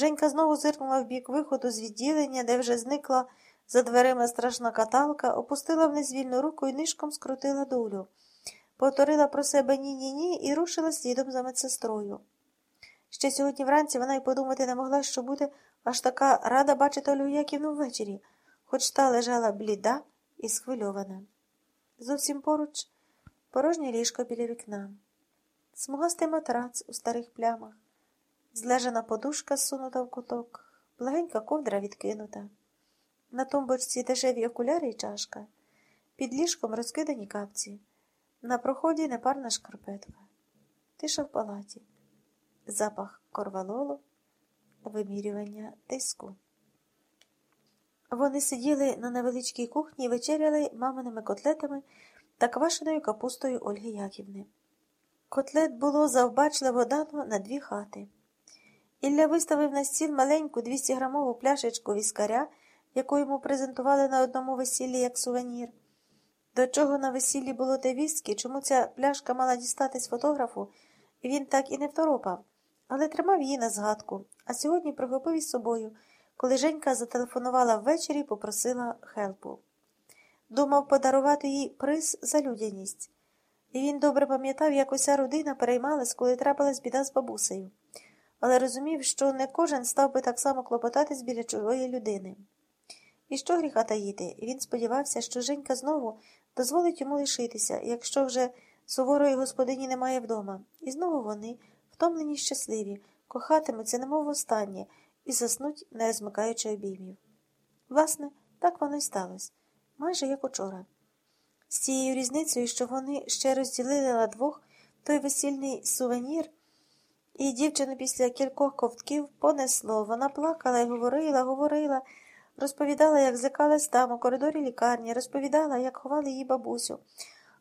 Женька знову зиркнула в бік виходу з відділення, де вже зникла за дверима страшна каталка, опустила вниз вільну руку і нишком скрутила долю. Повторила про себе ні-ні-ні і рушила слідом за медсестрою. Ще сьогодні вранці вона й подумати не могла, що буде аж така рада бачити Ольгу Яківну ввечері, хоч та лежала бліда і схвильована. Зовсім поруч порожнє ліжко біля вікна, смугастий матрац у старих плямах, злежана подушка зсунута в куток, благенька ковдра відкинута. На тумбочці дешеві окуляри і чашка, під ліжком розкидані капці, на проході непарна шкарпетка, тиша в палаті, запах корвалолу, вимірювання тиску. Вони сиділи на невеличкій кухні і вечеряли маминими котлетами та квашеною капустою Ольги Яківни. Котлет було завбачливо дано на дві хати. Ілля виставив на стіл маленьку 200-грамову пляшечку віскаря, яку йому презентували на одному весіллі як сувенір. До чого на весіллі було те віскі, чому ця пляшка мала дістатись фотографу, він так і не второпав, але тримав її на згадку, а сьогодні прихопив із собою, коли Женька зателефонувала ввечері і попросила хелпу. Думав подарувати їй приз за людяність. І він добре пам'ятав, як уся родина переймалась, коли трапилась біда з бабусею, але розумів, що не кожен став би так само клопотатись біля чужої людини. І що гріха таїти? Він сподівався, що Женька знову дозволить йому лишитися, якщо вже суворої господині немає вдома. І знову вони, втомлені й щасливі, кохатимуться, немов востаннє, і заснуть, не розмикаючи обіймів. Власне, так воно й сталося, майже як учора. З цією різницею, що вони ще розділили на двох той весільний сувенір, і дівчину після кількох ковтків понесло. Вона плакала і говорила, говорила. Розповідала, як злякалась там у коридорі лікарні, розповідала, як ховали її бабусю.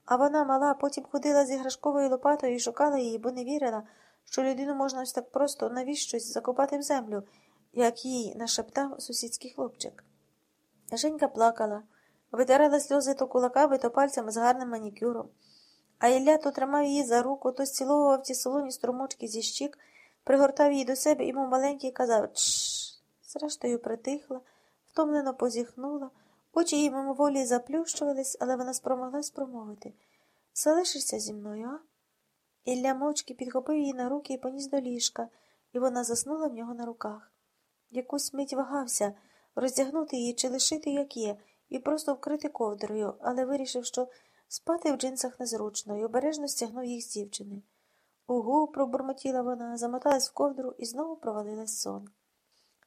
А вона мала, потім ходила з іграшковою лопатою і шукала її, бо не вірила, що людину можна ось так просто навіщось закопати в землю, як їй нашептав сусідський хлопчик. Женька плакала, витирала сльози то кулаками, то пальцями з гарним манікюром. А Ілля то тримав її за руку, то зціловував ті солоні струмочки зі щік, пригортав її до себе і мов маленький казав Чш. Зрештою притихла втомлено позіхнула, очі їй мимоволі заплющувались, але вона спромоглась промовити Залишишся зі мною, а? Ілля мовчки підхопив її на руки і поніс до ліжка, і вона заснула в нього на руках. Якусь мить вагався роздягнути її чи лишити, як є, і просто вкрити ковдрою, але вирішив, що спати в джинсах незручно, і обережно стягнув їх з дівчини. Угу, пробурмотіла вона, замоталась в ковдру і знову провалилась сон.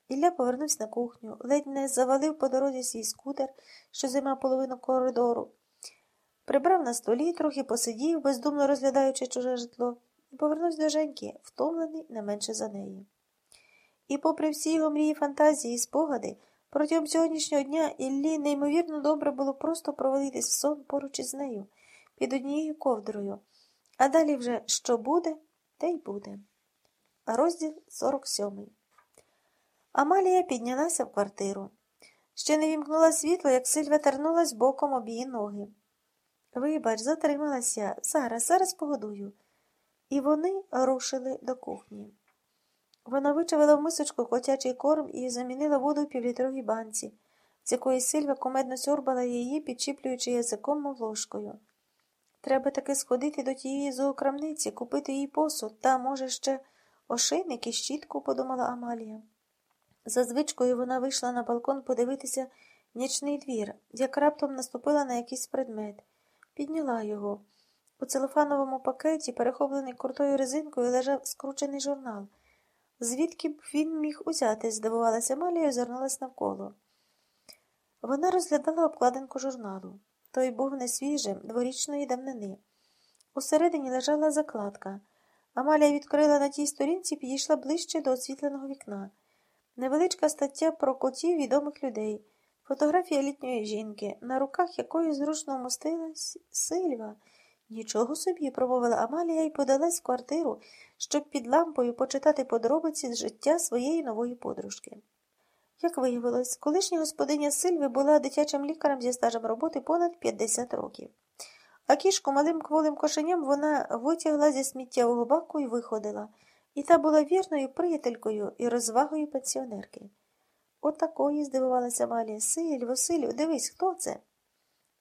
Ілля повернувся на кухню, ледь не завалив по дорозі свій скутер, що займав половину коридору. Прибрав на столі, трохи посидів, бездумно розглядаючи чуже житло, і повернувся до Женьки, втомлений не менше за неї. І, попри всі його мрії, фантазії і спогади, протягом сьогоднішнього дня Іллі неймовірно добре було просто провалитись в сон поруч із нею, під однією ковдрою. А далі вже що буде, те й буде. Розділ 47 Амалія піднялася в квартиру. Ще не вімкнула світло, як Сильвя тернулась боком об її ноги. Вибач, затрималася. Зараз, зараз погодую. І вони рушили до кухні. Вона вичавила в мисочку котячий корм і замінила воду в півлітровій банці, з якої Сильва комедно сьорбала її, підчіплюючи язиком мов ложкою. Треба таки сходити до тієї зоокрамниці, купити їй посуд, та, може, ще ошейник і щітку, подумала Амалія. За звичкою вона вийшла на балкон подивитися нічний двір, як раптом наступила на якийсь предмет, підняла його. У целофановому пакеті, перехоплений крутою резинкою, лежав скручений журнал. Звідки б він міг узяти, здивувалася Малія і озирнулась навколо. Вона розглядала обкладинку журналу. Той був несвіжим, дворічної давнини. Усередині лежала закладка. Амалія відкрила на тій сторінці і підійшла ближче до освітленого вікна. Невеличка стаття про котів відомих людей, фотографія літньої жінки, на руках якої зручно вмостилась Сильва. Нічого собі, промовила Амалія і подалась в квартиру, щоб під лампою почитати подробиці з життя своєї нової подружки. Як виявилось, колишня господиня Сильви була дитячим лікарем зі стажем роботи понад 50 років, а кішку малим кволим кошеням вона витягла зі сміттєвого баку і виходила і та була вірною приятелькою і розвагою пенсіонерки. Отакої, здивувалася Малія. Силь, Василю, дивись, хто це?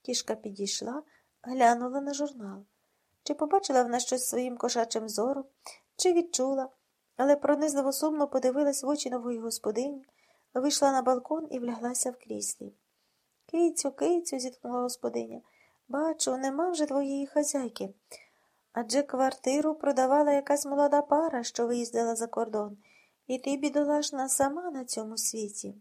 Кішка підійшла, глянула на журнал. Чи побачила вона щось своїм кошачим зором, чи відчула, але пронизливо сумно подивилась в очі нової господині, вийшла на балкон і вляглася в кріслі. Кицю, кицю, зіткнула господиня. Бачу, нема вже твоєї хазяйки. Адже квартиру продавала якась молода пара, що виїздила за кордон, і ти, бідолашна, сама на цьому світі.